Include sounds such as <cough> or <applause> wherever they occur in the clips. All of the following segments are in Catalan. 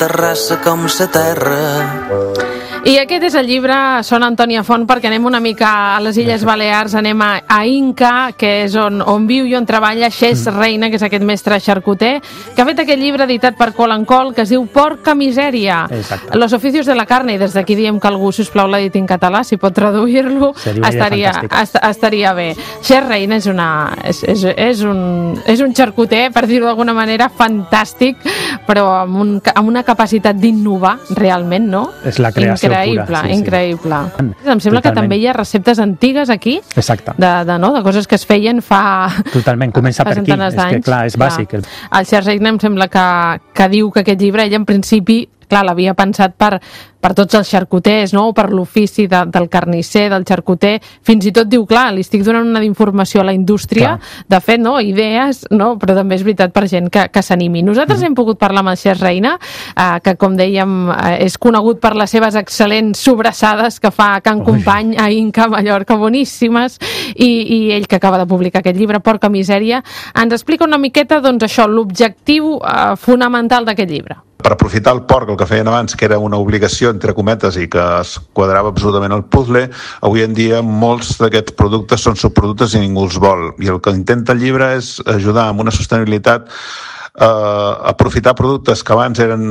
terrassa com sa terra i aquest és el llibre Son Antònia Font perquè anem una mica a les Illes Balears, anem a, a Inca, que és on, on viu i on treballa Xés mm. Reina, que és aquest mestre xarcuter, que ha fet aquest llibre editat per Col en Col, que es diu Porca Misèria. Exacte. Los oficios de la carne, i des d'aquí diem que algú, si us plau, l'ha dit en català, si pot traduir-lo, estaria, est estaria bé. Xés Reina és, una, és, és, és, un, és un xarcuter, per dir-ho d'alguna manera, fantàstic, però amb, un, amb una capacitat d'innovar, realment, no? És la creació increïble, pura, sí, increïble. Sí. Em sembla Totalment. que també hi ha receptes antigues aquí Exacte. De, de, no, de coses que es feien fa Totalment, comença per aquí, és que clar, és bàsic. Clar. El Sergi em sembla que, que diu que aquest llibre ell en principi clar, l'havia pensat per, per tots els xarcuters, no? o per l'ofici de, del carnisser, del xarcuter, fins i tot diu, clar, li estic donant una informació a la indústria, clar. de fet, no? idees, no? però també és veritat per gent que, que s'animi. Nosaltres mm. hem pogut parlar amb el Xers Reina, eh, que com dèiem eh, és conegut per les seves excel·lents sobrassades que fa Can Ui. Company a Inca, Mallorca, boníssimes, i, i ell que acaba de publicar aquest llibre, Porca Misèria, ens explica una miqueta doncs, això, l'objectiu eh, fonamental d'aquest llibre per aprofitar el porc, el que feien abans, que era una obligació, entre cometes, i que es quadrava absolutament el puzzle, avui en dia molts d'aquests productes són subproductes i ningú els vol. I el que intenta el llibre és ajudar amb una sostenibilitat eh, aprofitar productes que abans eren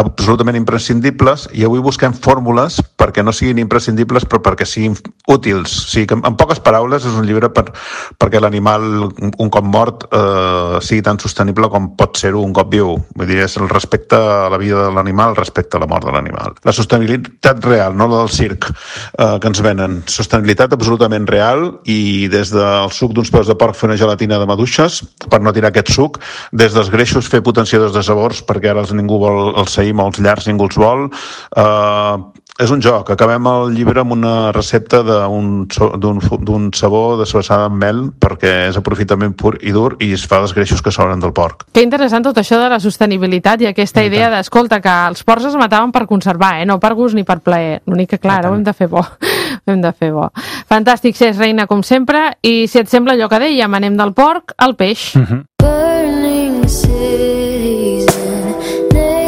absolutament imprescindibles i avui busquem fórmules perquè no siguin imprescindibles però perquè siguin útils. O sigui que, en poques paraules, és un llibre per, perquè l'animal, un cop mort, eh, sigui tan sostenible com pot ser-ho un cop viu. Vull dir, és el respecte a la vida de l'animal respecte a la mort de l'animal. La sostenibilitat real, no la del circ eh, que ens venen. Sostenibilitat absolutament real i des del suc d'uns peus de porc fer una gelatina de maduixes, per no tirar aquest suc, des dels greixos fer potenciadors de sabors perquè ara ningú vol els seguim, els llargs ningú els vol. Uh, és un joc. Acabem el llibre amb una recepta d'un sabó de sobrassada amb mel perquè és aprofitament pur i dur i es fa dels greixos que sobren del porc. Que interessant tot això de la sostenibilitat i aquesta I idea d'escolta, que els porcs es mataven per conservar, eh? no per gust ni per plaer. L'únic que, clar, ho hem de fer bo. ho <laughs> hem de fer bo. Fantàstic, Cés Reina, com sempre, i si et sembla allò que dèiem, anem del porc al peix. Uh mhm. -huh. Burning city